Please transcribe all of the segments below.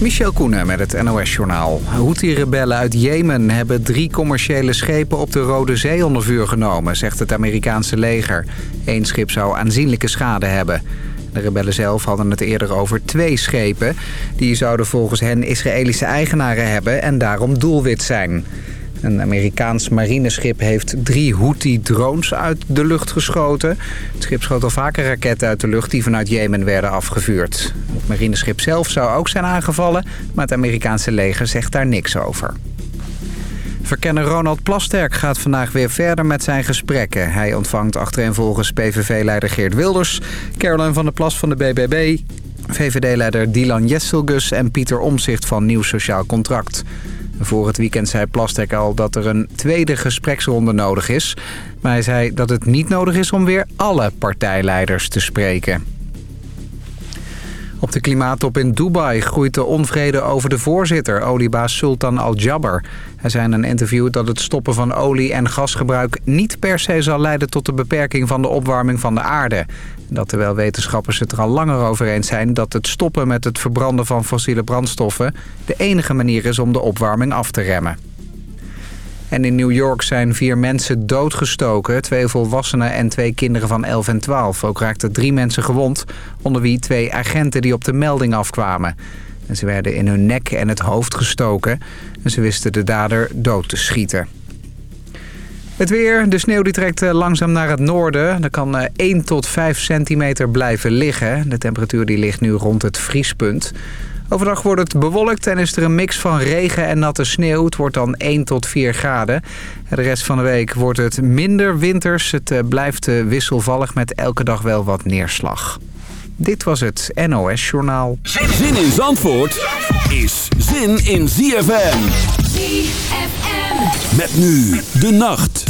Michel Koenen met het NOS-journaal. Houthi-rebellen uit Jemen hebben drie commerciële schepen op de Rode Zee onder vuur genomen, zegt het Amerikaanse leger. Eén schip zou aanzienlijke schade hebben. De rebellen zelf hadden het eerder over twee schepen. Die zouden volgens hen Israëlische eigenaren hebben en daarom doelwit zijn. Een Amerikaans marineschip heeft drie Houthi-drones uit de lucht geschoten. Het schip schoot al vaker raketten uit de lucht die vanuit Jemen werden afgevuurd. Het marineschip zelf zou ook zijn aangevallen, maar het Amerikaanse leger zegt daar niks over. Verkenner Ronald Plasterk gaat vandaag weer verder met zijn gesprekken. Hij ontvangt achtereenvolgens PVV-leider Geert Wilders... Caroline van der Plas van de BBB... VVD-leider Dylan Jesselgus en Pieter Omzicht van Nieuw Sociaal Contract. Voor het weekend zei Plasterk al dat er een tweede gespreksronde nodig is. Maar hij zei dat het niet nodig is om weer alle partijleiders te spreken. Op de klimaattop in Dubai groeit de onvrede over de voorzitter, oliebaas Sultan Al-Jabbar. Hij zei in een interview dat het stoppen van olie- en gasgebruik niet per se zal leiden tot de beperking van de opwarming van de aarde. Dat terwijl wetenschappers het er al langer over eens zijn dat het stoppen met het verbranden van fossiele brandstoffen de enige manier is om de opwarming af te remmen. En in New York zijn vier mensen doodgestoken. Twee volwassenen en twee kinderen van 11 en 12. Ook raakten drie mensen gewond, onder wie twee agenten die op de melding afkwamen. En ze werden in hun nek en het hoofd gestoken. En ze wisten de dader dood te schieten. Het weer. De sneeuw die trekt eh, langzaam naar het noorden. Er kan 1 eh, tot 5 centimeter blijven liggen. De temperatuur die ligt nu rond het vriespunt. Overdag wordt het bewolkt en is er een mix van regen en natte sneeuw. Het wordt dan 1 tot 4 graden. De rest van de week wordt het minder winters. Het eh, blijft wisselvallig met elke dag wel wat neerslag. Dit was het NOS Journaal. Zin in Zandvoort is zin in ZFM. ZFM. Met nu de nacht.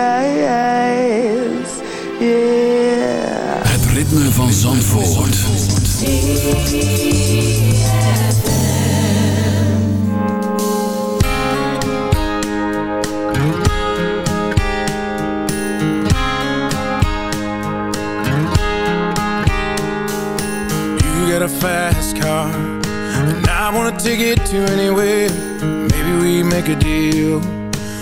guys. Yeah. Het ritme van Zandvoort. a fast car And I want a ticket to anywhere Maybe we make a deal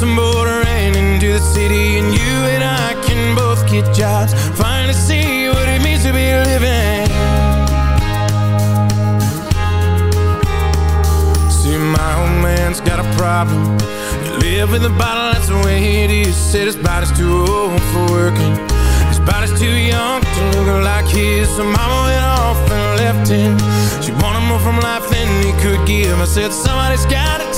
the border and into the city And you and I can both get jobs. Finally see what it means to be living. See, my old man's got a problem. Live with a bottle, that's the way it is. Said his body's too old for working. His body's too young to look like his. So mama went off and left him. She wanted more from life than he could give. I said somebody's gotta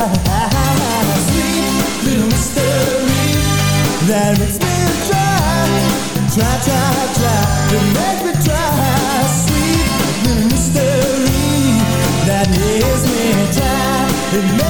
Sweet little mystery that makes me try, try, try, try me try. Sweet little mystery that makes me try.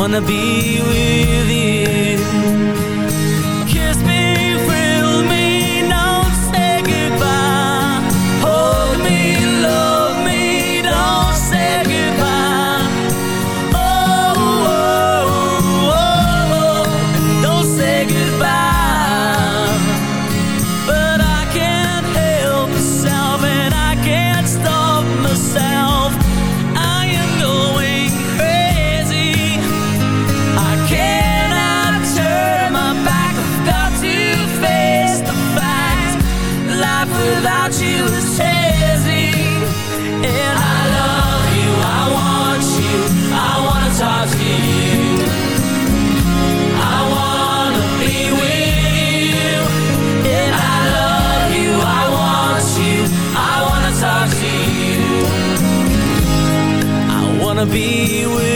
wanna be with you. wanna be with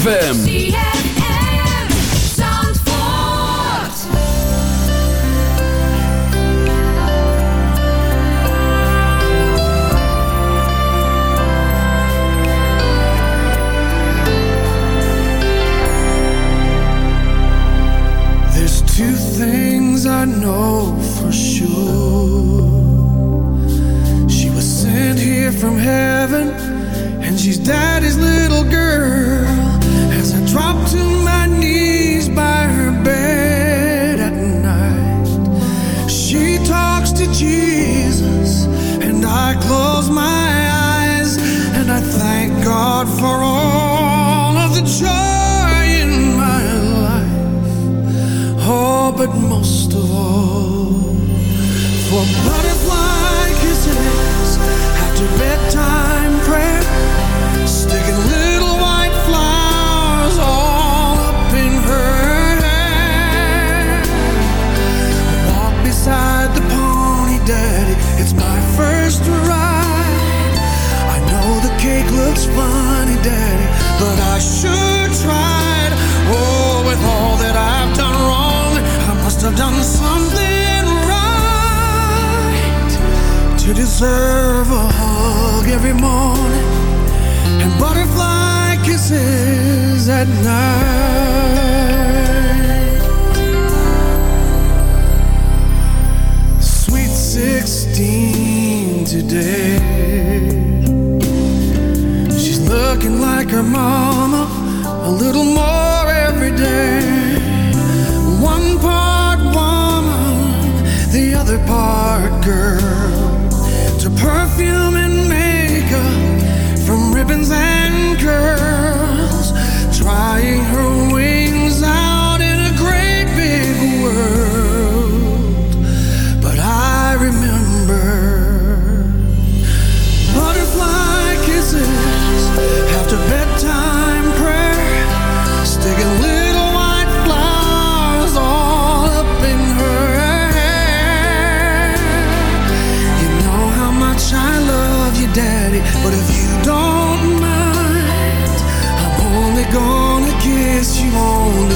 ZFM. little more every day. One part woman, the other part girl. To perfume and makeup, from ribbons and curls.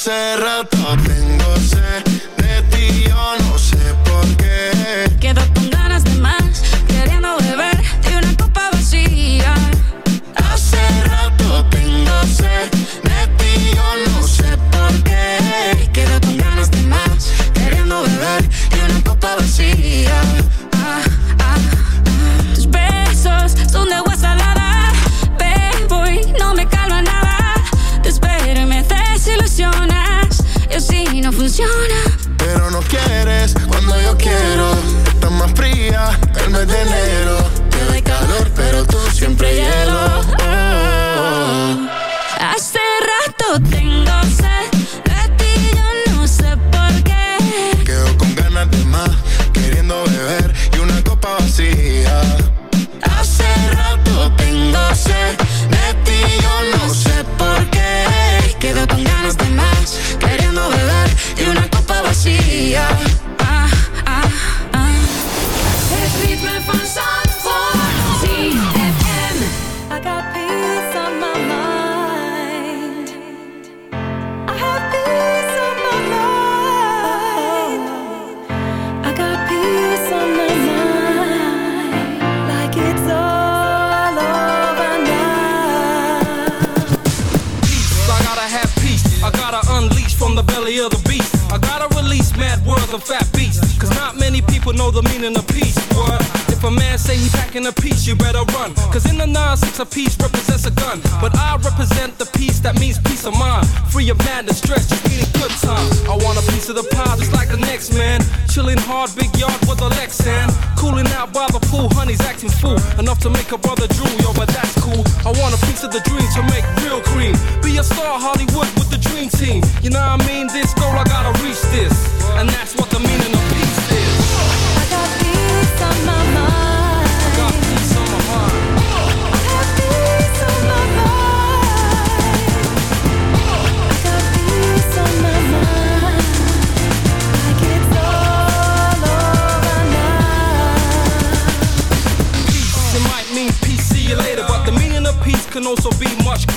serata. Chilling hard, big yard with a Lexan. Cooling out by the pool, honey's acting fool. Enough to make a brother drool, yo, but that's cool. I want a piece of the dream to make real cream. Be a star, Hollywood with the dream team. You know what I mean? This goal, I gotta reach this. And that's